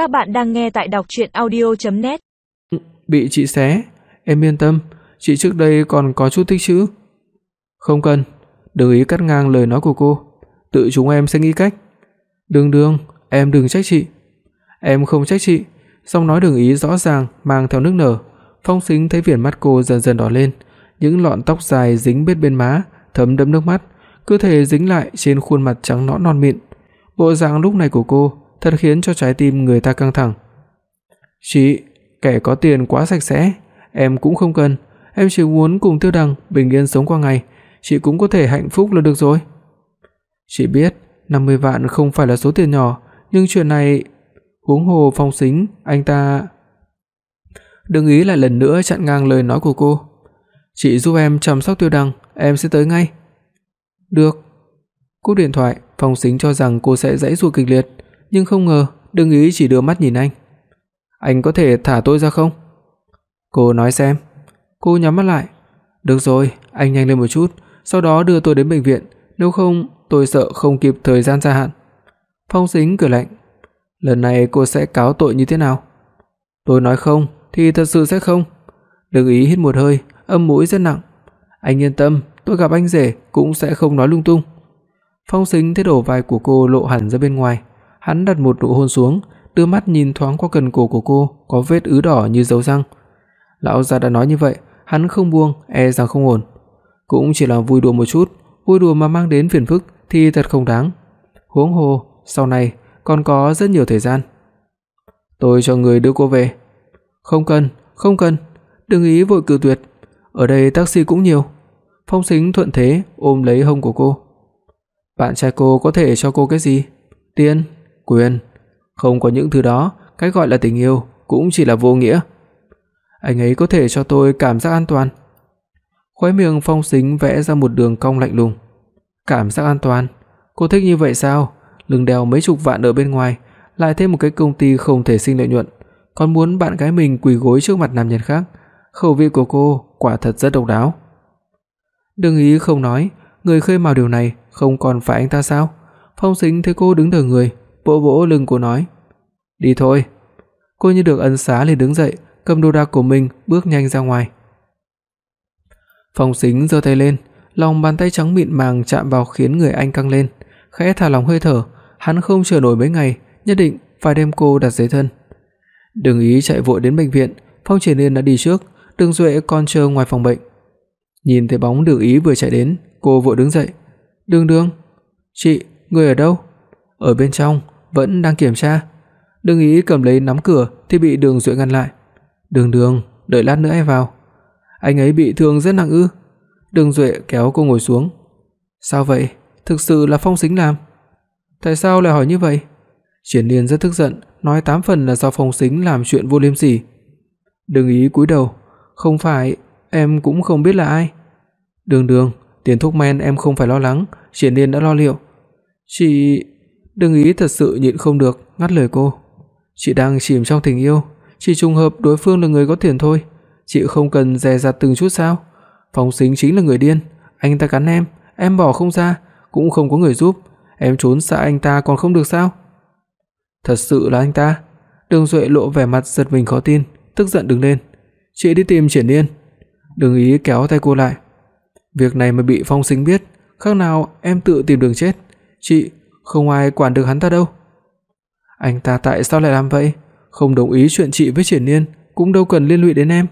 Các bạn đang nghe tại đọc audio net ừ, Bị chị xé, em yên tâm, chị trước đây còn có chút tích chữ. Không cần, đừng ý cắt ngang lời nói của cô, tự chúng em sẽ nghĩ cách. Đường Đường, em đừng trách chị. Em không trách chị, song nói Đường ý rõ ràng mang theo nước nở. Phong Sính thấy viền mắt cô dần dần đỏ lên, những lọn tóc dài dính bết bên má, thấm đẫm nước mắt, cơ thể dính lại trên khuôn mặt trắng nõn non mịn. Bộ dạng lúc này của cô thật khiến cho trái tim người ta căng thẳng. "Chị, kẻ có tiền quá sạch sẽ, em cũng không cần, em chỉ muốn cùng Tiêu Đằng bình yên sống qua ngày, chị cũng có thể hạnh phúc là được rồi." Chị biết, 50 vạn không phải là số tiền nhỏ, nhưng chuyện này huống hồ Phong Sính, anh ta Đừng ý lại lần nữa chặn ngang lời nói của cô. "Chị giúp em chăm sóc Tiêu Đằng, em sẽ tới ngay." "Được." Cúp điện thoại, Phong Sính cho rằng cô sẽ giãy giụa kịch liệt, nhưng không ngờ, Đừng ý chỉ đưa mắt nhìn anh. "Anh có thể thả tôi ra không?" Cô nói xem. Cô nhắm mắt lại. "Được rồi, anh nhanh lên một chút, sau đó đưa tôi đến bệnh viện, nếu không tôi sợ không kịp thời gian gia hạn." Phong Sính cười lạnh. "Lần này cô sẽ cáo tội như thế nào?" Tôi nói không thì thật sự sẽ không. Đừng ý hít một hơi, âm mũi rất nặng. Anh yên tâm, tôi gặp anh rể cũng sẽ không nói lung tung. Phong Sính thấy đổ vai của cô lộ hẳn ra bên ngoài, hắn đặt một nụ hôn xuống, đưa mắt nhìn thoáng qua cần cổ của cô, có vết ứ đỏ như dấu răng. Lão gia đã nói như vậy, hắn không buông, e rằng không ổn. Cũng chỉ là vui đùa một chút, vui đùa mà mang đến phiền phức thì thật không đáng. Huống hồ, sau này còn có rất nhiều thời gian. Tôi cho người đưa cô về. Không cần, không cần, đừng ý vội cự tuyệt, ở đây taxi cũng nhiều. Phong Sính thuận thế ôm lấy hông của cô. Bạn trai cô có thể cho cô cái gì? Tiền, quyền, không có những thứ đó, cái gọi là tình yêu cũng chỉ là vô nghĩa. Anh ấy có thể cho tôi cảm giác an toàn. Khóe miệng Phong Sính vẽ ra một đường cong lạnh lùng. Cảm giác an toàn? Cô thích như vậy sao? Lưng đeo mấy chục vạn ở bên ngoài, lại thêm một cái công ty không thể sinh lợi nhuận, còn muốn bạn gái mình quỳ gối trước mặt nam nhân khác, khẩu vị của cô quả thật rất độc đáo. Đương ý không nói, người khơi mào điều này không còn phải anh ta sao? Phong Sính thấy cô đứng đờ người, vỗ vỗ lưng cô nói: "Đi thôi." Cô như được ân xá liền đứng dậy, cầm đồ đạc của mình bước nhanh ra ngoài. Phong Sính giơ tay lên, lòng bàn tay trắng mịn màng chạm vào khiến người anh căng lên, khẽ thả lỏng hơi thở, hắn không chờ nổi mấy ngày, nhất định phải đem cô đặt dưới thân. Đường Ý chạy vội đến bệnh viện, Phong Triển Liên đã đi trước, Đường Duệ còn chờ ngoài phòng bệnh. Nhìn thấy bóng Đường Ý vừa chạy đến, cô vội đứng dậy. "Đường Đường, chị, người ở đâu?" "Ở bên trong, vẫn đang kiểm tra." Đường Ý cầm lấy nắm cửa thì bị Đường Duệ ngăn lại. "Đường Đường, đợi lát nữa em vào." "Anh ấy bị thương rất nặng ư?" Đường Duệ kéo cô ngồi xuống. "Sao vậy? Thực sự là Phong Sính làm?" "Tại sao lại hỏi như vậy?" Triển Liên rất tức giận, nói tám phần là do Phong Sính làm chuyện vô liêm sỉ. Đừng ý cúi đầu, "Không phải, em cũng không biết là ai." "Đường Đường, tiền thuốc men em không phải lo lắng, Triển Liên đã lo liệu." "Chị..." Đừng ý thật sự nhịn không được, ngắt lời cô. "Chị đang chìm trong tình yêu, chỉ trùng hợp đối phương là người có tiền thôi, chị không cần dè dặt từng chút sao? Phong Sính chính là người điên, anh ta cắn em, em bỏ không ra, cũng không có người giúp, em trốn xa anh ta còn không được sao?" Thật sự là anh ta? Đường Duệ lộ vẻ mặt giật mình khó tin, tức giận đứng lên. "Chị đi tìm Triển Nhiên." Đường Ý kéo tay cô lại. "Việc này mà bị Phong Sính biết, khác nào em tự tìm đường chết. Chị, không ai quản được hắn ta đâu." Anh ta tại sao lại làm vậy? Không đồng ý chuyện chị với Triển Nhiên, cũng đâu cần liên lụy đến em.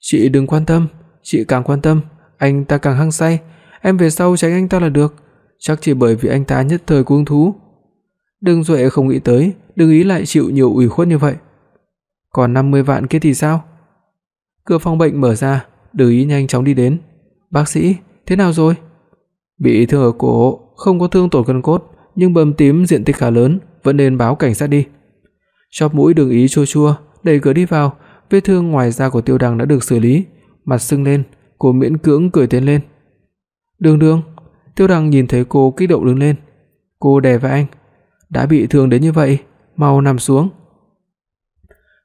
Chị đừng quan tâm, chị càng quan tâm, anh ta càng hăng say, em về sau tránh anh ta là được, chắc chỉ bởi vì anh ta nhất thời cuồng thú, Đừng Duệ không nghĩ tới, Đừng ý lại chịu nhiều ủy khuất như vậy. Còn 50 vạn kia thì sao? Cửa phòng bệnh mở ra, Đừng ý nhanh chóng đi đến. "Bác sĩ, thế nào rồi?" Bị thương ở cổ, không có thương tổn gân cốt, nhưng bầm tím diện tích khá lớn, vẫn nên báo cảnh sát đi. Chóp mũi Đường ý chua chua, đẩy cửa đi vào, vết thương ngoài da của Tiêu Đằng đã được xử lý, mặt sưng lên, cô miễn cưỡng cười tiến lên. "Đường Đường." Tiêu Đằng nhìn thấy cô kích động đứng lên. Cô đè vai anh, đã bị thương đến như vậy, mau nằm xuống."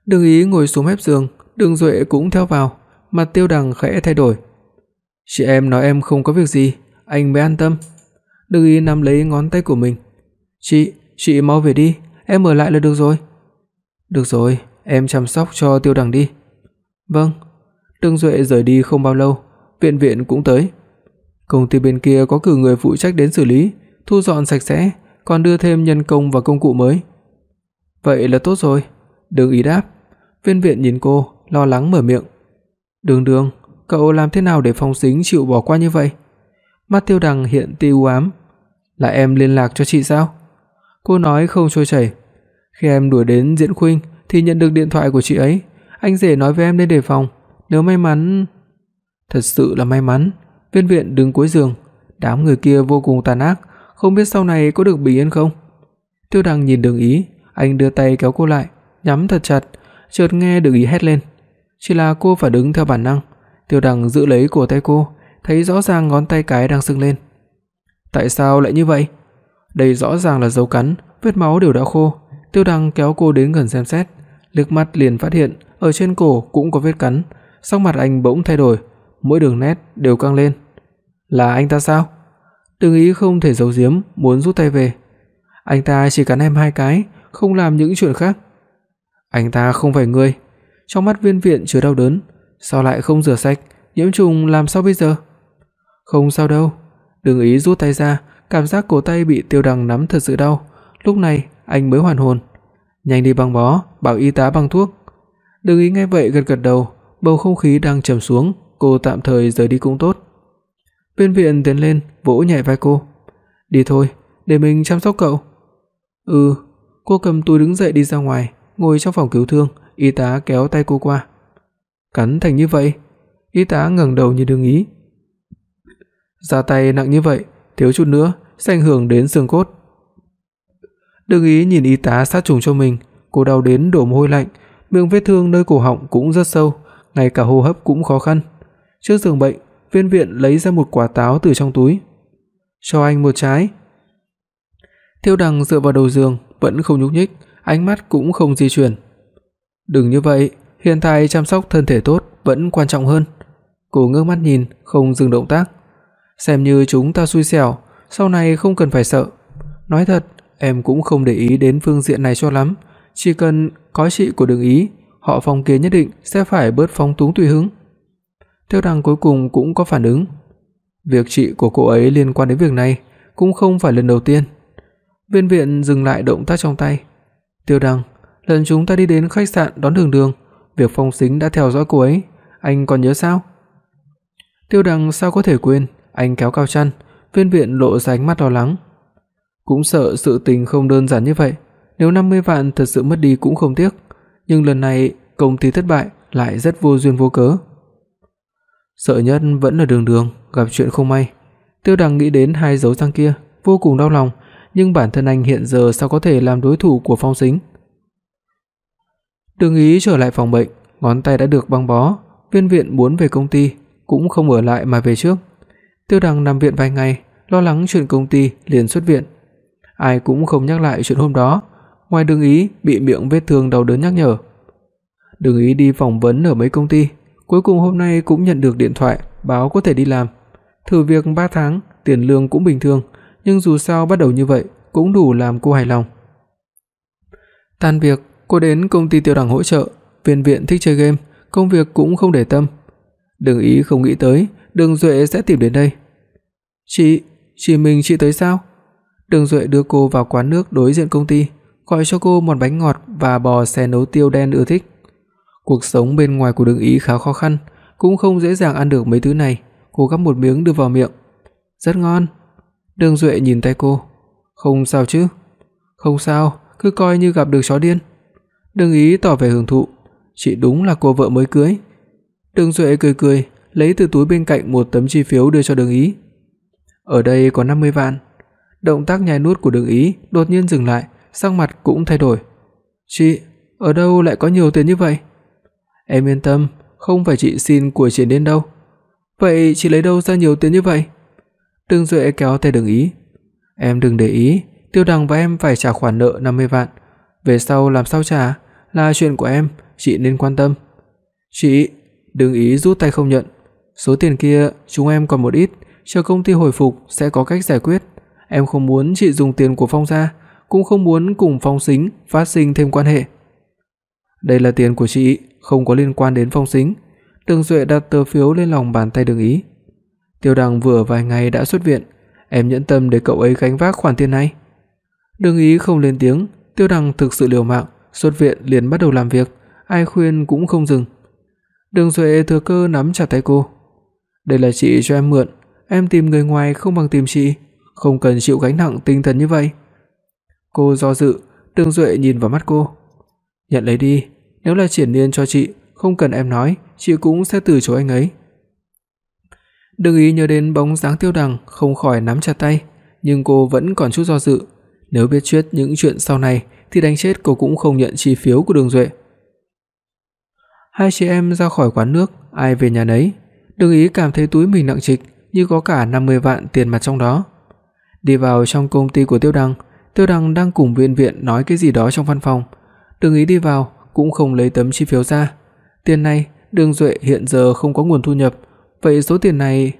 Đường Ý ngồi xuống mép giường, Đường Duệ cũng theo vào, mặt Tiêu Đằng khẽ thay đổi. "Chị em nói em không có việc gì, anh mới an tâm." Đường Ý nắm lấy ngón tay của mình. "Chị, chị mau về đi, em ở lại là được rồi." Được rồi, em chăm sóc cho Tiêu Đằng đi. Vâng. Đường Duệ rời đi không bao lâu, viện viện cũng tới. Công ty bên kia có cử người phụ trách đến xử lý, thu dọn sạch sẽ, còn đưa thêm nhân công và công cụ mới. Vậy là tốt rồi, Đường Ý đáp. Viên viện nhìn cô, lo lắng mở miệng. "Đường Đường, cậu làm thế nào để Phong Sính chịu bỏ qua như vậy?" Mắt Tiêu Đằng hiện tia u ám. "Là em liên lạc cho chị sao?" Cô nói không trôi chảy. "Khi em đuổi đến Diễn Khuynh thì nhận được điện thoại của chị ấy, anh rể nói với em nên đề phòng, nếu may mắn..." Thật sự là may mắn, Viên viện đứng cuối giường, đám người kia vô cùng tàn ác, không biết sau này có được bình yên không. Tiêu Đằng nhìn Đường Ý, anh đưa tay kéo cô lại, nhắm thật chặt, chợt nghe Đường Ý hét lên. Chỉ là cô phải đứng theo bản năng. Tiêu Đằng giữ lấy cổ tay cô, thấy rõ ràng ngón tay cái đang sưng lên. Tại sao lại như vậy? Đây rõ ràng là dấu cắn, vết máu đều đã khô. Tiêu đăng kéo cô đến gần xem xét, liếc mắt liền phát hiện ở trên cổ cũng có vết cắn, sắc mặt anh bỗng thay đổi, mỗi đường nét đều căng lên. Là anh ta sao? Đừng ý không thể giấu giếm, muốn rút tay về. Anh ta chỉ cắn em hai cái, không làm những chuyện khác. Anh ta không phải người. Trong mắt Viên Viện chứa đau đớn, sao lại không rửa sạch, nhiễm trùng làm sao bây giờ? Không sao đâu. Đừng ý rút tay ra, cảm giác cổ tay bị Tiêu Đằng nắm thật sự đau, lúc này anh mới hoàn hồn. Nhanh đi băng bó, bảo y tá băng thuốc. Đừng ý nghe vậy gật gật đầu, bầu không khí đang trầm xuống, cô tạm thời rời đi cũng tốt. bên viện tiến lên, vỗ nhẹ vai cô. "Đi thôi, để mình chăm sóc cậu." "Ừ." Cô cầm túi đứng dậy đi ra ngoài, ngồi trong phòng cứu thương, y tá kéo tay cô qua. "Cắn thành như vậy?" Y tá ngẩng đầu nhìn Đường Ý. "Ra tay nặng như vậy, thiếu chút nữa sẽ ảnh hưởng đến xương cốt." Đường Ý nhìn y tá sát trùng cho mình, cô đau đến đổ mồ hôi lạnh, miệng vết thương nơi cổ họng cũng rất sâu, ngay cả hô hấp cũng khó khăn. Trước giường bệnh, Viên Viện lấy ra một quả táo từ trong túi. "Cho anh một trái." Tiêu Đằng dựa vào đầu giường, vẫn không nhúc nhích, ánh mắt cũng không di chuyển. "Đừng như vậy, hiện tại chăm sóc thân thể tốt vẫn quan trọng hơn." Cô ngước mắt nhìn, không dừng động tác. "Xem như chúng ta xui xẻo, sau này không cần phải sợ. Nói thật, em cũng không để ý đến phương diện này cho lắm, chỉ cần có chị của Đường Ý, họ Phong kia nhất định sẽ phải bớt phóng túng tùy hứng." Tiêu đăng cuối cùng cũng có phản ứng. Việc chị của cô ấy liên quan đến việc này cũng không phải lần đầu tiên. Viên viện dừng lại động tác trong tay. Tiêu đăng lần chúng ta đi đến khách sạn đón Đường Đường, việc Phong Sính đã theo dõi cô ấy, anh còn nhớ sao? Tiêu đăng sao có thể quên, anh kéo cao chân, Viên viện lộ ra ánh mắt lo lắng. Cũng sợ sự tình không đơn giản như vậy, nếu 50 vạn thật sự mất đi cũng không tiếc, nhưng lần này công ty thất bại lại rất vô duyên vô cớ. Sợ nhất vẫn là Đường Đường gặp chuyện không may. Tiêu Đằng nghĩ đến hai dấu răng kia, vô cùng đau lòng, nhưng bản thân anh hiện giờ sao có thể làm đối thủ của Phong Sính. Đường Ý trở lại phòng bệnh, ngón tay đã được băng bó, Viên Viện muốn về công ty cũng không ở lại mà về trước. Tiêu Đằng nằm viện vài ngày, lo lắng chuyện công ty liền xuất viện. Ai cũng không nhắc lại chuyện hôm đó, ngoài Đường Ý bị miệng vết thương đau đớn nhắc nhở. Đường Ý đi phỏng vấn ở mấy công ty, Cuối cùng hôm nay cũng nhận được điện thoại báo có thể đi làm. Thử việc 3 tháng, tiền lương cũng bình thường, nhưng dù sao bắt đầu như vậy cũng đủ làm cô hài lòng. Tan việc, cô đến công ty Tiêu Đằng hỗ trợ, viên viện thích chơi game, công việc cũng không để tâm. Đường ý không nghĩ tới, Đường Duệ sẽ tìm đến đây. "Chị, chị mình chị tới sao?" Đường Duệ đưa cô vào quán nước đối diện công ty, gọi cho cô một bánh ngọt và bò xè nấu tiêu đen ưa thích. Cuộc sống bên ngoài của Đường Ý khá khó khăn, cũng không dễ dàng ăn được mấy thứ này. Cô gắp một miếng đưa vào miệng. Rất ngon. Đường Duệ nhìn tay cô. Không sao chứ? Không sao, cứ coi như gặp được chó điên. Đường Ý tỏ vẻ hưởng thụ. Chị đúng là cô vợ mới cưới. Đường Duệ cười cười, lấy từ túi bên cạnh một tấm chi phiếu đưa cho Đường Ý. Ở đây có 50 vạn. Động tác nhai nuốt của Đường Ý đột nhiên dừng lại, sắc mặt cũng thay đổi. "Chị, ở đâu lại có nhiều tiền như vậy?" Em yên tâm, không phải chị xin của chị đến đâu. Vậy chị lấy đâu ra nhiều tiền như vậy? Đường Duệ kéo tay Đường Ý. Em đừng để ý, Tiêu Đằng và em phải trả khoản nợ 50 vạn, về sau làm sao trả là chuyện của em, chị nên quan tâm. Chị, Đường Ý rút tay không nhận. Số tiền kia chúng em còn một ít, chờ công ty hồi phục sẽ có cách giải quyết. Em không muốn chị dùng tiền của Phong gia, cũng không muốn cùng Phong Sính phát sinh thêm quan hệ. Đây là tiền của chị, không có liên quan đến Phong Sính. Đường Duệ đặt tờ phiếu lên lòng bàn tay Đường Ý. Tiêu Đằng vừa vài ngày đã xuất viện, em nhẫn tâm để cậu ấy gánh vác khoản tiền này. Đường Ý không lên tiếng, Tiêu Đằng thực sự liều mạng, xuất viện liền bắt đầu làm việc, ai khuyên cũng không dừng. Đường Duệ thừa cơ nắm chặt tay cô. "Đây là chị cho em mượn, em tìm người ngoài không bằng tìm chị, không cần chịu gánh nặng tinh thần như vậy." Cô do dự, Đường Duệ nhìn vào mắt cô. "Nhận lấy đi, nếu là Triển niên cho chị, không cần em nói, chị cũng sẽ từ chối anh ấy." Đừng ý nhớ đến bóng dáng Tiêu Đằng, không khỏi nắm chặt tay, nhưng cô vẫn còn chút do dự, nếu biết trước những chuyện sau này thì đánh chết cô cũng không nhận chi phiếu của Đường Duệ. Hai chị em ra khỏi quán nước, ai về nhà nấy. Đường Ý cảm thấy túi mình nặng trịch, như có cả 50 vạn tiền mặt trong đó. Đi vào trong công ty của Tiêu Đăng, Tiêu Đăng đang cùng Viên Viện nói cái gì đó trong văn phòng. Đường Ý đi vào cũng không lấy tấm chi phiếu ra. Tiền này, Đường Duệ hiện giờ không có nguồn thu nhập, vậy số tiền này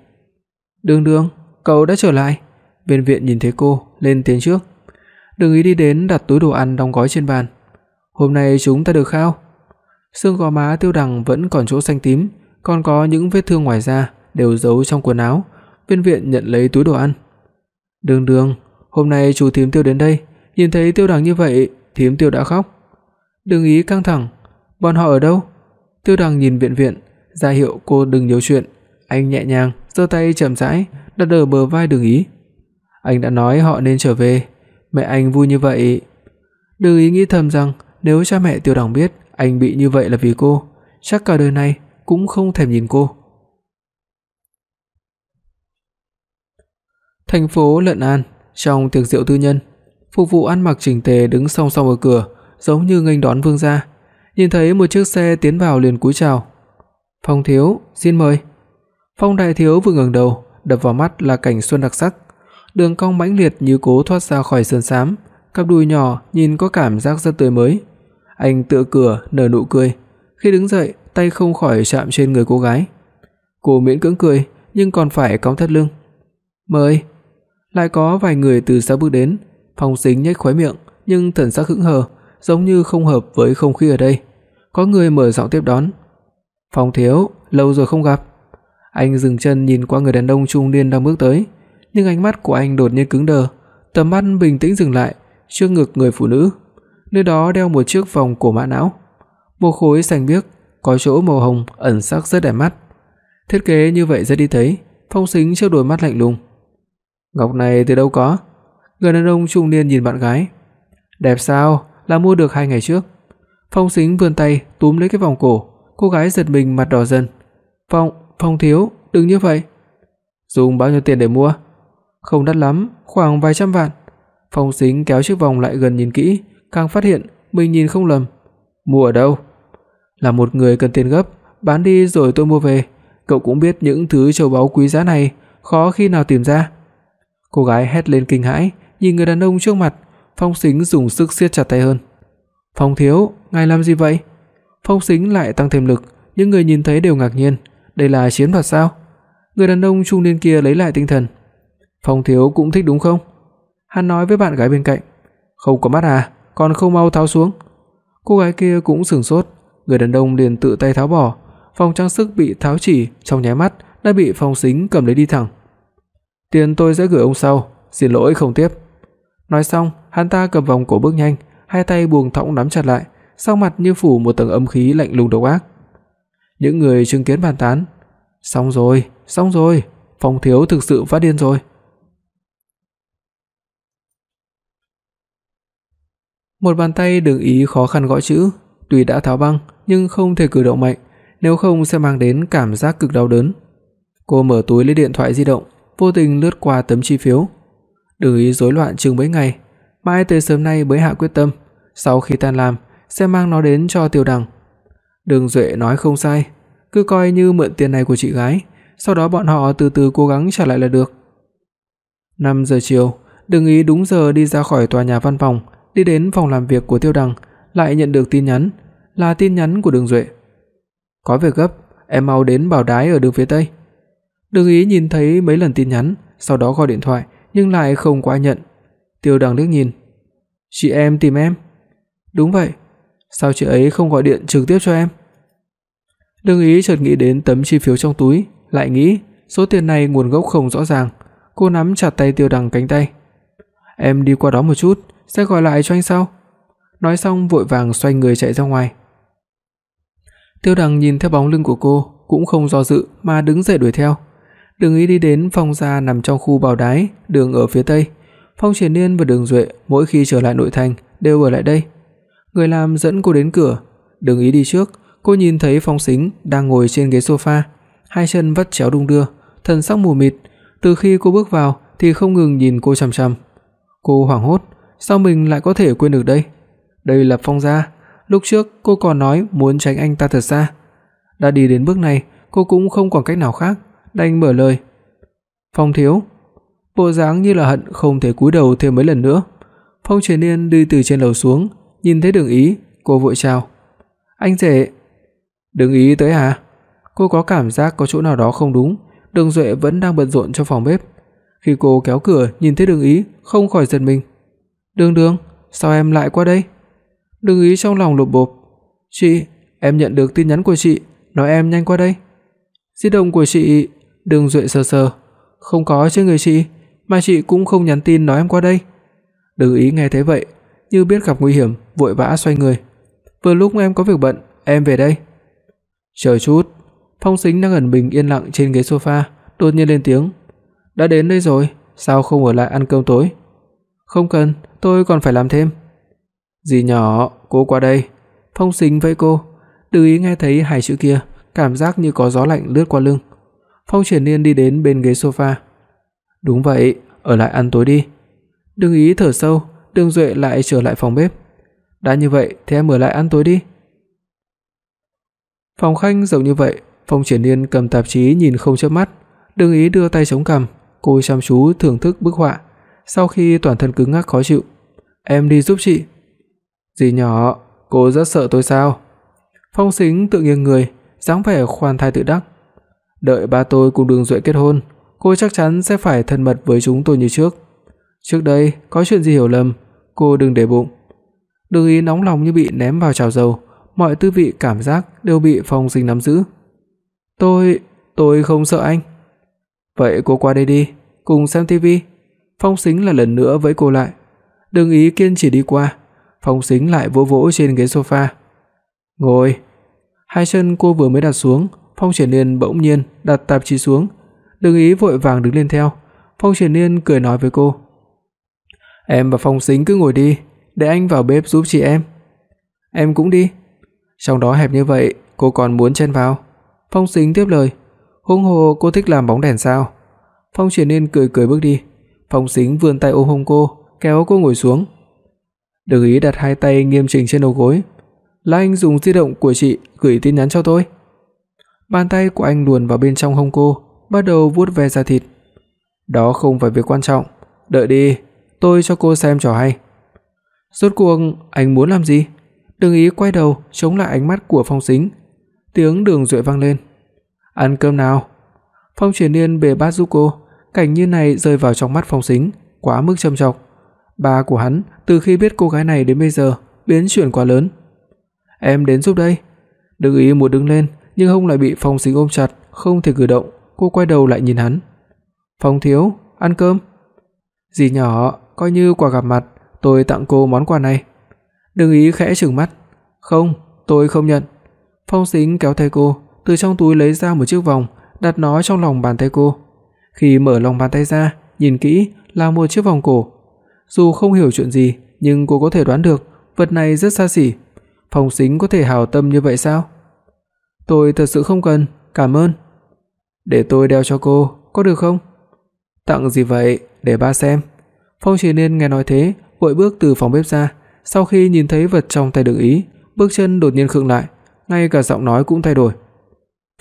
Đường Đường, cậu đã trở lại. Viên Viện nhìn thấy cô, lên tiếng trước. Đường Ý đi đến đặt túi đồ ăn đóng gói trên bàn. "Hôm nay chúng ta được khao." Xương gò má Tiêu Đằng vẫn còn chỗ xanh tím, còn có những vết thương ngoài da đều giấu trong quần áo. Viên viện nhận lấy túi đồ ăn. "Đường Đường, hôm nay chú thím Tiêu đến đây, nhìn thấy Tiêu Đằng như vậy, thím Tiêu đã khóc." Đường Ý căng thẳng, "Bọn họ ở đâu?" Tiêu Đằng nhìn viện viện, ra hiệu cô đừng nhiều chuyện. Anh nhẹ nhàng giơ tay chậm rãi đặt ở bờ vai Đường Ý. Anh đã nói họ nên trở về, mẹ anh vui như vậy. Đường Ý nghĩ thầm rằng nếu cha mẹ Tiêu Đằng biết anh bị như vậy là vì cô, chắc cả đời này cũng không thèm nhìn cô. Thành phố Lận An, trong tiệc rượu tư nhân, phục vụ ăn mặc chỉnh tề đứng song song ở cửa, giống như nghênh đón vương gia. Nhìn thấy một chiếc xe tiến vào liền cúi chào. "Phong thiếu, xin mời." Phong đại thiếu vừa ngẩng đầu, đập vào mắt là cảnh xuân đặc sắc, đường cong mãnh liệt như cố thoát ra khỏi sơn xám, cặp đùi nhỏ nhìn có cảm giác rất tươi mới. Anh tựa cửa nở nụ cười, khi đứng dậy, tay không khỏi chạm trên người cô gái. Cô miễn cưỡng cười, nhưng còn phải cong thắt lưng. "Mời." Lại có vài người từ xa bước đến, Phong Sính nhếch khóe miệng, nhưng thần sắc hững hờ, giống như không hợp với không khí ở đây. Có người mở giọng tiếp đón. "Phong thiếu, lâu rồi không gặp." Anh dừng chân nhìn qua người đàn ông trung niên đang bước tới, nhưng ánh mắt của anh đột nhiên cứng đờ, tầm mắt bình tĩnh dừng lại trước ngực người phụ nữ nơi đó đeo một chiếc vòng cổ mã não, một khối xanh biếc, có chỗ màu hồng ẩn sắc rất đẹp mắt. Thiết kế như vậy rất đi thấy, Phong Sính trước đôi mắt lạnh lùng. Ngọc này từ đâu có? Người đàn ông trung niên nhìn bạn gái. Đẹp sao, là mua được hai ngày trước. Phong Sính vươn tay túm lấy cái vòng cổ, cô gái giật mình mặt đỏ dần. "Phong, Phong thiếu, đừng như vậy." "Dùng bao nhiêu tiền để mua?" "Không đắt lắm, khoảng vài trăm vạn." Phong Sính kéo chiếc vòng lại gần nhìn kỹ, càng phát hiện mình nhìn không lầm. Mua ở đâu? Là một người cần tiền gấp, bán đi rồi tôi mua về. Cậu cũng biết những thứ châu báu quý giá này khó khi nào tìm ra. Cô gái hét lên kinh hãi, nhìn người đàn ông trước mặt, Phong Sính dùng sức siết chặt tay hơn. "Phong thiếu, ngài làm gì vậy?" Phong Sính lại tăng thêm lực, những người nhìn thấy đều ngạc nhiên, đây là chiến thuật sao? Người đàn ông trung niên kia lấy lại tinh thần. "Phong thiếu cũng thích đúng không?" Hắn nói với bạn gái bên cạnh. "Không có mắt à? còn không mau tháo xuống. Cô gái kia cũng sững sốt, người đàn ông liền tự tay tháo bỏ, vòng trang sức bị tháo chỉ trong nháy mắt đã bị Phong Sính cầm lấy đi thẳng. "Tiền tôi sẽ gửi ông sau, xin lỗi không tiếp." Nói xong, hắn ta cầm vòng cổ bước nhanh, hai tay buông thõng nắm chặt lại, sắc mặt như phủ một tầng âm khí lạnh lùng độc ác. Những người chứng kiến bàn tán, "Xong rồi, xong rồi, Phong thiếu thực sự phát điên rồi." Một bàn tay đường ý khó khăn gõ chữ, tuy đã tháo băng nhưng không thể cử động mạnh, nếu không sẽ mang đến cảm giác cực đau đớn. Cô mở túi lấy điện thoại di động, vô tình lướt qua tấm chi phiếu. Đường ý rối loạn chừng mấy ngày, mãi tới sớm nay mới hạ quyết tâm, sau khi tan làm sẽ mang nó đến cho Tiêu Đằng. Đường Duệ nói không sai, cứ coi như mượn tiền này của chị gái, sau đó bọn họ từ từ cố gắng trả lại là được. 5 giờ chiều, Đường Ý đúng giờ đi ra khỏi tòa nhà văn phòng, đi đến phòng làm việc của Tiêu Đằng, lại nhận được tin nhắn, là tin nhắn của Đường Duệ. "Có việc gấp, em mau đến bảo đái ở đường phía tây." Đường Ý nhìn thấy mấy lần tin nhắn, sau đó gọi điện thoại nhưng lại không có ai nhận. Tiêu Đằng liếc nhìn. "Chị em tìm em?" "Đúng vậy." sao chị ấy không gọi điện trực tiếp cho em? Đường ý chợt nghĩ đến tấm chi phiếu trong túi, lại nghĩ, số tiền này nguồn gốc không rõ ràng, cô nắm chặt tay Tiêu Đằng cánh tay. Em đi qua đó một chút, sẽ gọi lại cho anh sau. Nói xong vội vàng xoay người chạy ra ngoài. Tiêu Đằng nhìn theo bóng lưng của cô, cũng không do dự mà đứng dậy đuổi theo. Đường Ý đi đến phòng gia nằm trong khu bảo đái, đường ở phía tây. Phong Triển Nhiên và Đường Duệ mỗi khi trở lại nội thành đều ở lại đây. Người làm dẫn cô đến cửa, Đường Ý đi trước, cô nhìn thấy Phong Sính đang ngồi trên ghế sofa, hai chân vắt chéo đung đưa, thần sắc mù mịt, từ khi cô bước vào thì không ngừng nhìn cô chằm chằm. Cô hoảng hốt, sao mình lại có thể quên được đây? Đây là Phong gia, lúc trước cô còn nói muốn tránh anh ta thật xa. Đã đi đến bước này, cô cũng không còn cách nào khác, đành mở lời. "Phong thiếu." Bộ dáng như là hận không thể cúi đầu thêm mấy lần nữa. Phong Triển Niên đi từ trên lầu xuống, nhìn thấy Đường Ý, cô vội chào. "Anh rể." "Đường Ý tới à?" Cô có cảm giác có chỗ nào đó không đúng, Đường Duệ vẫn đang bận rộn trong phòng bếp. Khi cô kéo cửa nhìn thấy Đường Ý, không khỏi giật mình. "Đường Đường, sao em lại qua đây?" Đừng Ý trong lòng lụp bột. "Chị, em nhận được tin nhắn của chị, nói em nhanh qua đây." Di động của chị, đừng Duệ sờ sờ, "Không có trên người chị, mà chị cũng không nhắn tin nói em qua đây." Đừng Ý nghe thấy vậy, như biết gặp nguy hiểm, vội vã xoay người. "Vừa lúc em có việc bận, em về đây." "Chờ chút." Phong Sính đang ẩn mình yên lặng trên ghế sofa, đột nhiên lên tiếng, "Đã đến đây rồi, sao không ở lại ăn cơm tối?" "Không cần, tôi còn phải làm thêm." "Dì nhỏ, cô qua đây." Phong Sính vẫy cô. Từ ý nghe thấy hai chữ kia, cảm giác như có gió lạnh lướt qua lưng. Phong Triển Nhiên đi đến bên ghế sofa. "Đúng vậy, ở lại ăn tối đi." Đừng ý thở sâu, Đường Duệ lại trở lại phòng bếp. "Đã như vậy thì em ở lại ăn tối đi." Phòng khanh rộng như vậy, Phong Triển Nhiên cầm tạp chí nhìn không chớp mắt, Đường ý đưa tay chống cằm, cô chăm chú thưởng thức bức họa. Sau khi toàn thân cứng ngắc khó chịu, "Em đi giúp chị." "Dì nhỏ, cô rất sợ tôi sao?" Phong Sính tự nghiêng người, dáng vẻ khoan thai tự đắc. Đợi ba tôi cùng Đường Duệ kết hôn, cô chắc chắn sẽ phải thân mật với chúng tôi như trước. Trước đây có chuyện gì hiểu lầm, cô đừng để bụng. Đường Ý nóng lòng như bị ném vào chảo dầu, mọi tư vị cảm giác đều bị Phong Sính nắm giữ. "Tôi, tôi không sợ anh." "Vậy cô qua đây đi, cùng xem tivi." Phong Sính là lần nữa với cô lại. Đường Ý kiên trì đi qua, Phong Sính lại vỗ vỗ trên ghế sofa. "Ngồi." Hai chân cô vừa mới đặt xuống, Phong Triển Nhiên bỗng nhiên đặt tạp chí xuống, Đừng Ý vội vàng đứng lên theo. Phong Triển Nhiên cười nói với cô: "Em và Phong Sính cứ ngồi đi, để anh vào bếp giúp chị em." "Em cũng đi." Trong đó hẹp như vậy, cô còn muốn chen vào. Phong Sính tiếp lời: "Huống hồ cô thích làm bóng đèn sao?" Phong Triển Nhiên cười cười bước đi. Phong Sính vươn tay ôm hông cô, kéo cô ngồi xuống. Đường Ý đặt hai tay nghiêm chỉnh trên đầu gối. "Là anh dùng di động của chị gửi tin nhắn cho tôi." Bàn tay của anh luồn vào bên trong hông cô, bắt đầu vuốt ve da thịt. "Đó không phải việc quan trọng, đợi đi, tôi cho cô xem trò hay." Rốt cuộc anh muốn làm gì? Đường Ý quay đầu chống lại ánh mắt của Phong Sính. Tiếng Đường Duệ vang lên. "Ăn cơm nào." Phong Triển Nhiên bề bát giúp cô, cảnh như này rơi vào trong mắt Phong Sính, quá mức châm trọng. Ba của hắn từ khi biết cô gái này đến bây giờ biến chuyển quá lớn. "Em đến giúp đây." Đường Ý muốn đứng lên, nhưng hông lại bị Phong Sính ôm chặt, không thể cử động, cô quay đầu lại nhìn hắn. "Phong thiếu, ăn cơm." "Dì nhỏ, coi như quà gặp mặt, tôi tặng cô món quà này." Đường Ý khẽ trừng mắt. "Không, tôi không nhận." Phong Sính kéo tay cô, từ trong túi lấy ra một chiếc vòng, đặt nó trong lòng bàn tay cô. Khi mở lòng bàn tay ra, nhìn kỹ là một chiếc vòng cổ. Dù không hiểu chuyện gì, nhưng cô có thể đoán được vật này rất xa xỉ. Phong Sính có thể hảo tâm như vậy sao? Tôi thật sự không cần, cảm ơn. Để tôi đeo cho cô, có được không? Tặng gì vậy, để ba xem. Phong Chỉ Niên nghe nói thế, vội bước từ phòng bếp ra, sau khi nhìn thấy vật trong tay Đường Ý, bước chân đột nhiên khựng lại, ngay cả giọng nói cũng thay đổi.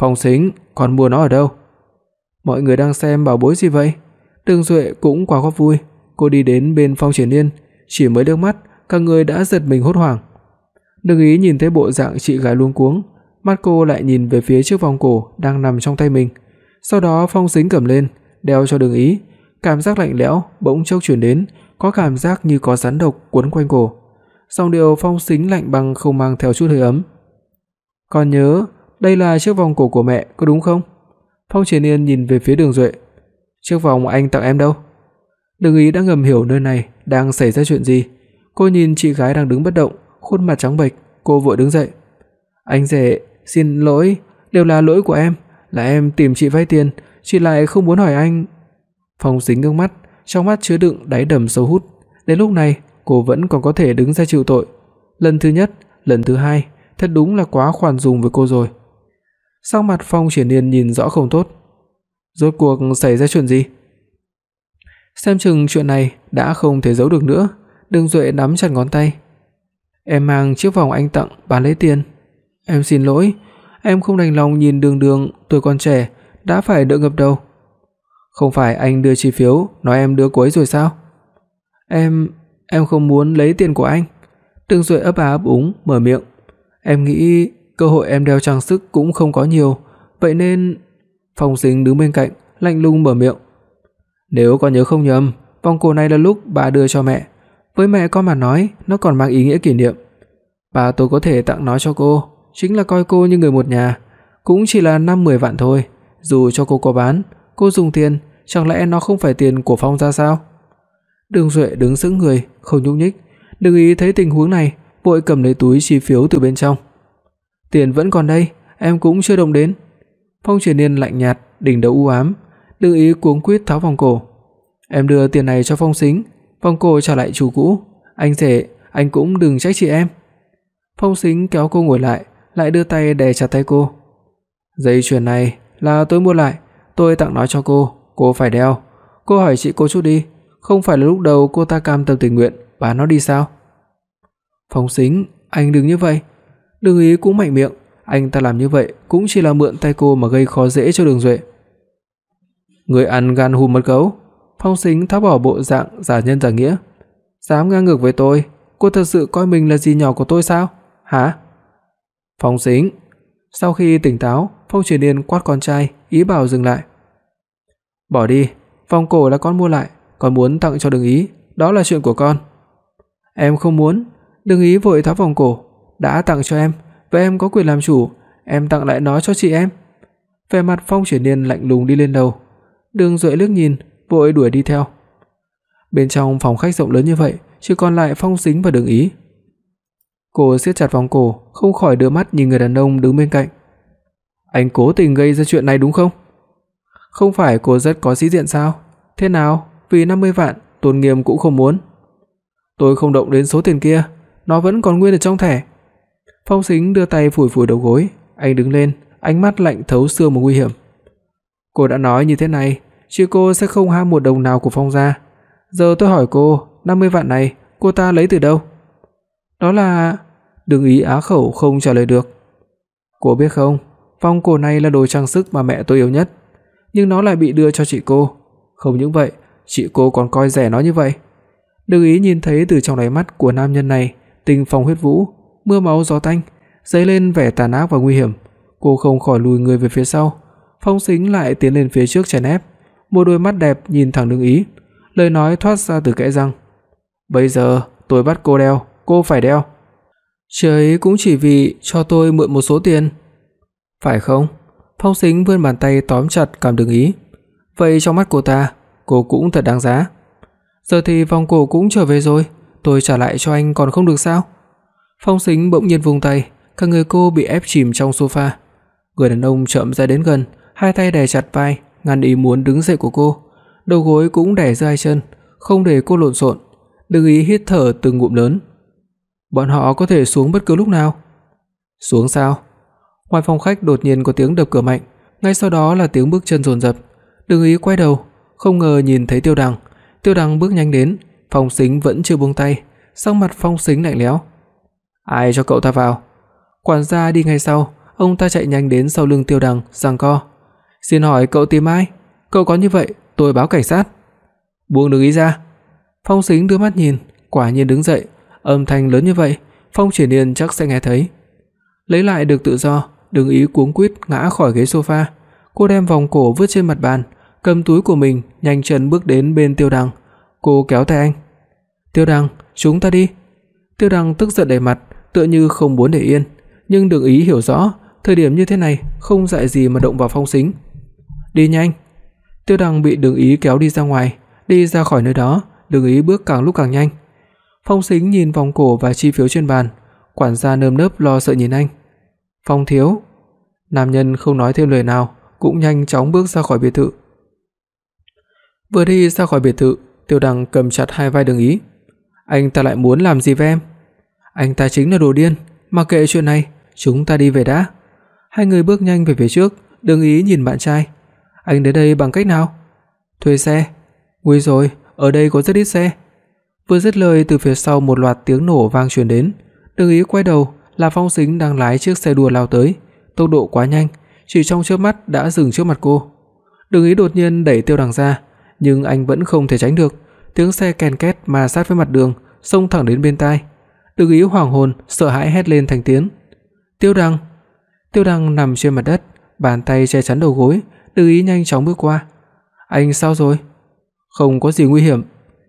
"Phong Sính, con mua nó ở đâu?" Mọi người đang xem bảo bối gì vậy? Đường Duệ cũng quá góp vui, cô đi đến bên Phong Triển Nhiên, chỉ mới liếc mắt, cả người đã giật mình hốt hoảng. Đường Ý nhìn thấy bộ dạng chị gái luống cuống, mắt cô lại nhìn về phía chiếc vòng cổ đang nằm trong tay mình. Sau đó Phong Sính cầm lên, đeo cho Đường Ý, cảm giác lạnh lẽo bỗng chốc truyền đến, có cảm giác như có rắn độc quấn quanh cổ. song điều Phong Sính lạnh băng không mang theo chút hơi ấm. "Con nhớ, đây là chiếc vòng cổ của mẹ, có đúng không?" Phong Triển Nhiên nhìn về phía Đường Duệ. "Chiếc vòng anh tặng em đâu?" Đường Ý đã ngầm hiểu nơi này đang xảy ra chuyện gì. Cô nhìn chị gái đang đứng bất động, khuôn mặt trắng bệch, cô vội đứng dậy. "Anh rể, xin lỗi, đều là lỗi của em, là em tìm chị vay tiền, chị lại không muốn hỏi anh." Phong Sính ngước mắt, trong mắt chứa đựng đáy đầm sâu hút. Đến lúc này, cô vẫn còn có thể đứng ra chịu tội. Lần thứ nhất, lần thứ hai, thật đúng là quá khoan dung với cô rồi. Sắc mặt Phong Triển Nhiên nhìn rõ không tốt. Rốt cuộc xảy ra chuyện gì? Xem chừng chuyện này đã không thể giấu được nữa, Đường Duệ nắm chặt ngón tay. Em mang chiếc vòng anh tặng bán lấy tiền. Em xin lỗi, em không đành lòng nhìn Đường Đường tuổi còn trẻ đã phải đỡ ngập đầu. Không phải anh đưa chi phiếu nói em đưa cuối rồi sao? Em em không muốn lấy tiền của anh. Đường Duệ ấp á ấp úng mở miệng. Em nghĩ cơ hội em đeo trang sức cũng không có nhiều, vậy nên Phong Sính đứng bên cạnh, lạnh lùng mở miệng. Nếu con nhớ không nhầm, vòng cổ này là lúc bà đưa cho mẹ. Với mẹ con mà nói, nó còn mang ý nghĩa kỷ niệm. Bà tôi có thể tặng nó cho cô, chính là coi cô như người một nhà, cũng chỉ là 5 10 vạn thôi, dù cho cô có bán, cô dùng tiền, chẳng lẽ nó không phải tiền của Phong gia sao? Đường Duệ đứng sững người, không nhúc nhích, Đừng ý thấy tình huống này, vội cầm lấy túi chi phiếu từ bên trong. Tiền vẫn còn đây, em cũng chưa động đến. Phong Triển Nhiên lạnh nhạt, đỉnh đầu u ám, Đừng ý cuống quýt tháo vòng cổ. Em đưa tiền này cho Phong Sính, vòng cổ trả lại chủ cũ, anh rể, anh cũng đừng trách chị em. Phong Sính kéo cô ngồi lại, lại đưa tay đè chặt tay cô. Dây chuyền này là tôi mua lại, tôi tặng nó cho cô, cô phải đeo. Cô hỏi chị cô chút đi, không phải là lúc đầu cô ta cam tâm tình nguyện bán nó đi sao? Phong Sính, anh đừng như vậy. Đường Ý cũng mạnh miệng, anh ta làm như vậy cũng chỉ là mượn tay cô mà gây khó dễ cho Đường Duệ. Người ăn gan hùm mật gấu. Phong Sính tháo bỏ bộ dạng giả nhân giả nghĩa. Dám ngang ngược với tôi, cô thật sự coi mình là gì nhỏ của tôi sao? Hả? Phong Sính. Sau khi tỉnh táo, Phong Triển Điền quát con trai, ý bảo dừng lại. Bỏ đi, vòng cổ là con mua lại, con muốn tặng cho Đường Ý, đó là chuyện của con. Em không muốn, Đường Ý vội tháo vòng cổ, đã tặng cho em, vậy em có quyền làm chủ, em tặng lại nó cho chị em. Vẻ mặt Phong Triển Nhiên lạnh lùng đi lên đầu. Đường Duệ liếc nhìn, vội đuổi đi theo. Bên trong phòng khách rộng lớn như vậy, chỉ còn lại Phong Sính và Đường Ý. Cô siết chặt vòng cổ, không khỏi đưa mắt nhìn người đàn ông đứng bên cạnh. Anh cố tình gây ra chuyện này đúng không? Không phải cô rất có sĩ diện sao? Thế nào, vì 50 vạn, Tôn Nghiêm cũng không muốn. Tôi không động đến số tiền kia, nó vẫn còn nguyên ở trong thẻ. Phong Sính đưa tay phủi phủi đầu gối, anh đứng lên, ánh mắt lạnh thấu xương mà nguy hiểm. Cô đã nói như thế này, chứ cô sẽ không ham một đồng nào của Phong gia. Giờ tôi hỏi cô, 50 vạn này cô ta lấy từ đâu? Đó là Đừng ý á khẩu không trả lời được. Cô biết không, vòng cổ này là đồ trang sức mà mẹ tôi yêu nhất, nhưng nó lại bị đưa cho chị cô. Không những vậy, chị cô còn coi rẻ nó như vậy. Đừng ý nhìn thấy từ trong đáy mắt của nam nhân này, tình phong huyết vũ, mưa máu gió tanh, dấy lên vẻ tàn ác và nguy hiểm. Cô không khỏi lùi người về phía sau, Phong Sính lại tiến lên phía trước chèn ép, một đôi mắt đẹp nhìn thẳng Đường Ý, lời nói thoát ra từ kẽ răng. "Bây giờ tôi bắt cô đeo, cô phải đeo." Trời cũng chỉ vì cho tôi mượn một số tiền. Phải không? Phong Sính vươn bàn tay tóm chặt cầm Đường Ý. Vậy trong mắt cô ta, cô cũng thật đáng giá. Giờ thì vòng cổ cũng trở về rồi, tôi trả lại cho anh còn không được sao? Phong Sính bỗng nhiên vung tay, cả người cô bị ép chìm trong sofa. Người đàn ông chậm rãi đến gần, hai tay đè chặt vai, ngăn ý muốn đứng dậy của cô. Đầu gối cũng đè ra hai chân, không để cô lộn xộn, đừng ý hít thở từng ngụm lớn. Bọn họ có thể xuống bất cứ lúc nào. Xuống sao? Ngoài phòng khách đột nhiên có tiếng đập cửa mạnh, ngay sau đó là tiếng bước chân dồn dập. Đừng ý quay đầu, không ngờ nhìn thấy Tiêu Đằng. Tiêu Đằng bước nhanh đến, Phong Sính vẫn chưa buông tay, sắc mặt Phong Sính lạnh lẽo. "Ai cho cậu ta vào?" Quản gia đi ngay sau, ông ta chạy nhanh đến sau lưng Tiêu Đằng, giằng co. "Xin hỏi cậu tìm ai? Cậu có như vậy, tôi báo cảnh sát." Buông Đường Ý ra. Phong Sính đưa mắt nhìn, quả nhiên đứng dậy, âm thanh lớn như vậy, Phong Triển Nhiên chắc sẽ nghe thấy. Lấy lại được tự do, Đường Ý cuống quýt ngã khỏi ghế sofa, cô đem vòng cổ vứt trên mặt bàn, cầm túi của mình, nhanh chân bước đến bên Tiêu đăng Cô kéo tay anh. "Tiêu đăng chúng ta đi." Tiêu Đăng tức giận đầy mặt, tựa như không muốn để yên, nhưng Đường Ý hiểu rõ, thời điểm như thế này không dạy gì mà động vào Phong Sính. "Đi nhanh." Tiêu Đăng bị Đường Ý kéo đi ra ngoài, đi ra khỏi nơi đó, Đường Ý bước càng lúc càng nhanh. Phong Sính nhìn vòng cổ và chi phiếu trên bàn, quản gia nơm nớp lo sợ nhìn anh. "Phong thiếu." Nam nhân không nói thêm lời nào, cũng nhanh chóng bước ra khỏi biệt thự. Vừa đi ra khỏi biệt thự, Tiêu Đăng cầm chặt hai vai Đường Ý. "Anh ta lại muốn làm gì với em?" "Anh ta chính là đồ điên, mặc kệ chuyện này, chúng ta đi về đã." Hai người bước nhanh về phía trước, Đường Ý nhìn bạn trai. "Anh đến đây bằng cách nào?" "Thuê xe." "Nguy rồi, ở đây có rất ít xe." Vừa dứt lời từ phía sau một loạt tiếng nổ vang truyền đến, Đường Ý quay đầu, là Phong Sính đang lái chiếc xe đua lao tới, tốc độ quá nhanh, chỉ trong chớp mắt đã dừng trước mặt cô. Đường Ý đột nhiên đẩy Tiêu Đằng ra, nhưng anh vẫn không thể tránh được, tiếng xe ken két ma sát với mặt đường, xông thẳng đến bên tai. Đường Ý hoảng hồn, sợ hãi hét lên thành tiếng. "Tiêu Đằng!" Tiêu Đằng nằm trên mặt đất, bàn tay che chắn đầu gối, Đường Ý nhanh chóng bước qua. "Anh sao rồi?" "Không có gì nguy hiểm."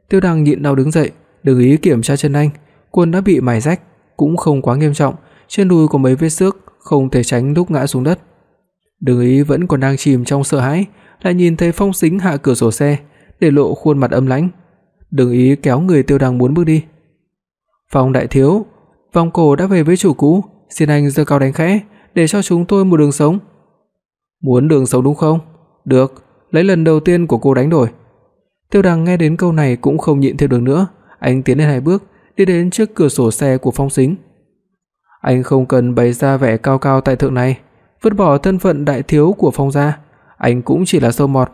Tiêu đăng nhịn đau đứng dậy, Đường Ý kiểm tra chân anh, quần đã bị mài rách, cũng không quá nghiêm trọng, trên đùi có mấy vết xước, không thể tránh lúc ngã xuống đất. Đường Ý vẫn còn đang chìm trong sợ hãi, lại nhìn thấy Phong Sính hạ cửa sổ xe, để lộ khuôn mặt âm lãnh. Đường Ý kéo người Tiêu đăng muốn bước đi. "Phong đại thiếu, vòng cổ đã về với chủ cũ, xin anh giơ cao đánh khẽ, để cho chúng tôi một đường sống." "Muốn đường sống đúng không? Được, lấy lần đầu tiên của cô đánh đổi." Tiêu Đằng nghe đến câu này cũng không nhịn thêm được nữa, anh tiến lên hai bước, đi đến trước cửa sổ xe của Phong Sính. Anh không cần bày ra vẻ cao cao tại thượng này, vứt bỏ thân phận đại thiếu của Phong gia, anh cũng chỉ là sâu mọt.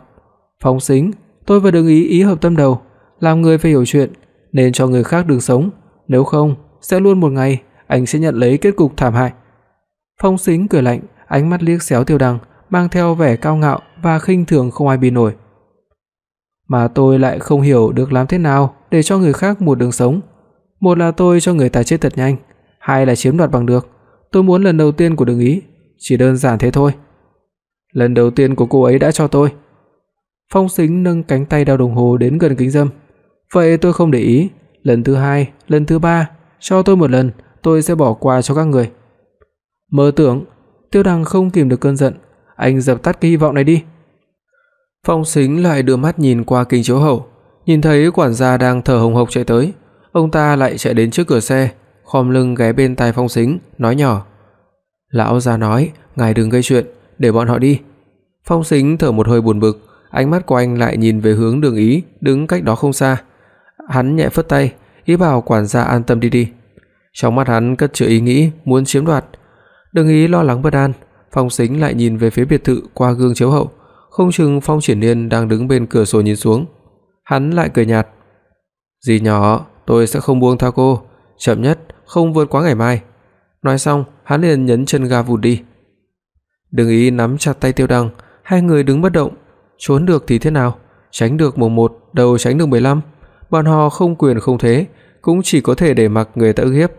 Phong Sính, tôi và Đường Ý ý hợp tâm đầu, làm người phải hiểu chuyện, nên cho người khác đường sống, nếu không sẽ luôn một ngày anh sẽ nhận lấy kết cục thảm hại. Phong Sính cười lạnh, ánh mắt liếc xéo Tiêu Đằng, mang theo vẻ cao ngạo và khinh thường không ai bì nổi. Mà tôi lại không hiểu được làm thế nào để cho người khác một đường sống. Một là tôi cho người ta chết thật nhanh, hai là chiếm đoạt bằng được. Tôi muốn lần đầu tiên của Đường Ý, chỉ đơn giản thế thôi. Lần đầu tiên của cô ấy đã cho tôi. Phong Sính nâng cánh tay đeo đồng hồ đến gần kính râm. Vậy tôi không để ý, lần thứ hai, lần thứ ba, cho tôi một lần, tôi sẽ bỏ qua cho các người. Mơ tưởng, Tiêu Đằng không kìm được cơn giận, anh dập tắt cái hy vọng này đi. Phong Sính lại đưa mắt nhìn qua kính chiếu hậu, nhìn thấy quản gia đang thở hồng hộc chạy tới, ông ta lại chạy đến trước cửa xe, khom lưng ghé bên tai Phong Sính, nói nhỏ: "Lão gia nói, ngài đừng gây chuyện, để bọn họ đi." Phong Sính thở một hơi buồn bực, ánh mắt của anh lại nhìn về hướng Đường Ý đứng cách đó không xa. Hắn nhẹ phất tay, ý bảo quản gia an tâm đi đi. Trong mắt hắn cất chứa ý nghĩ muốn chiếm đoạt. Đường Ý lo lắng bất an, Phong Sính lại nhìn về phía biệt thự qua gương chiếu hậu, không chừng Phong Triển Nhiên đang đứng bên cửa sổ nhìn xuống. Hắn lại cười nhạt. "Dì nhỏ, tôi sẽ không buông tha cô, chậm nhất không vượt quá ngày mai." Nói xong, hắn liền nhấn chân ga vụt đi. Đường Ý nắm chặt tay Tiêu Đăng, hai người đứng bất động, trốn được thì thế nào, tránh được mùng 1, đầu tránh được 15, bọn họ không quyền không thế, cũng chỉ có thể để mặc người ta ức hiếp.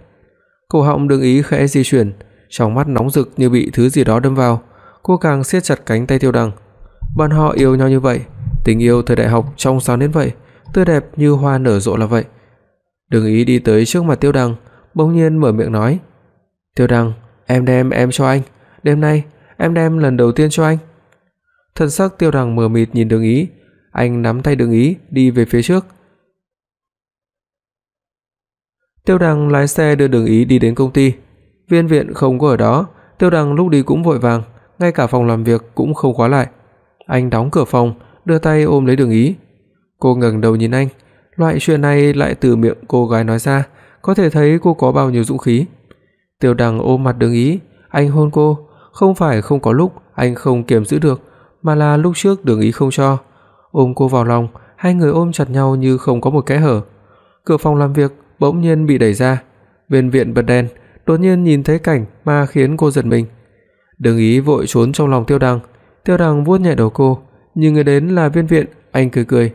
Cổ họng Đường Ý khẽ di chuyển, trong mắt nóng rực như bị thứ gì đó đâm vào, cô càng siết chặt cánh tay Tiêu Đăng. Bọn họ yêu nhau như vậy, tình yêu thời đại học trong sáng đến vậy, tươi đẹp như hoa nở rộ là vậy. Đường Ý đi tới trước mặt Tiêu Đăng, bỗng nhiên mở miệng nói: "Tiêu Đăng, em đem em cho anh, đêm nay em đem lần đầu tiên cho anh." Thần sắc Tiêu Đằng mờ mịt nhìn Đường Ý, anh nắm tay Đường Ý đi về phía trước. Tiêu Đằng lái xe đưa Đường Ý đi đến công ty. Viên viện không có ở đó, Tiêu Đằng lúc đi cũng vội vàng, ngay cả phòng làm việc cũng không khóa lại. Anh đóng cửa phòng, đưa tay ôm lấy Đường Ý. Cô ngẩng đầu nhìn anh, loại chuyện này lại từ miệng cô gái nói ra, có thể thấy cô có bao nhiêu dũng khí. Tiêu Đằng ôm mặt Đường Ý, anh hôn cô, không phải không có lúc anh không kiềm giữ được, mà là lúc trước Đường Ý không cho. Ôm cô vào lòng, hai người ôm chặt nhau như không có một kẽ hở. Cửa phòng làm việc bỗng nhiên bị đẩy ra. Bên viện bật đèn, đột nhiên nhìn thấy cảnh mà khiến cô giật mình. Đường Ý vội trốn trong lòng Tiêu Đằng, Tiêu Đằng vuốt nhẹ đầu cô, nhưng người đến là Viên Viện, anh cười cười.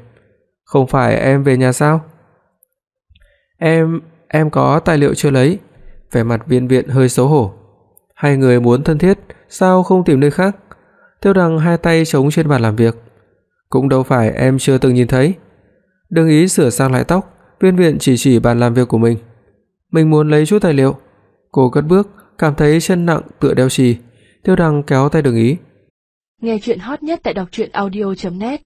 "Không phải em về nhà sao?" "Em, em có tài liệu chưa lấy." Vẻ mặt Viên Viện hơi xấu hổ. Hai người muốn thân thiết, sao không tìm nơi khác? Tiêu Đằng hai tay chống trên bàn làm việc. Cũng đâu phải em chưa từng nhìn thấy. Đừng ý sửa sang lại tóc, Viên Viện chỉ chỉ bàn làm việc của mình. Mình muốn lấy chút tài liệu. Cô cất bước, cảm thấy chân nặng tựa đeo chì. Tiêu Đăng kéo tay Đường Ý. Nghe truyện hot nhất tại doctruyenaudio.net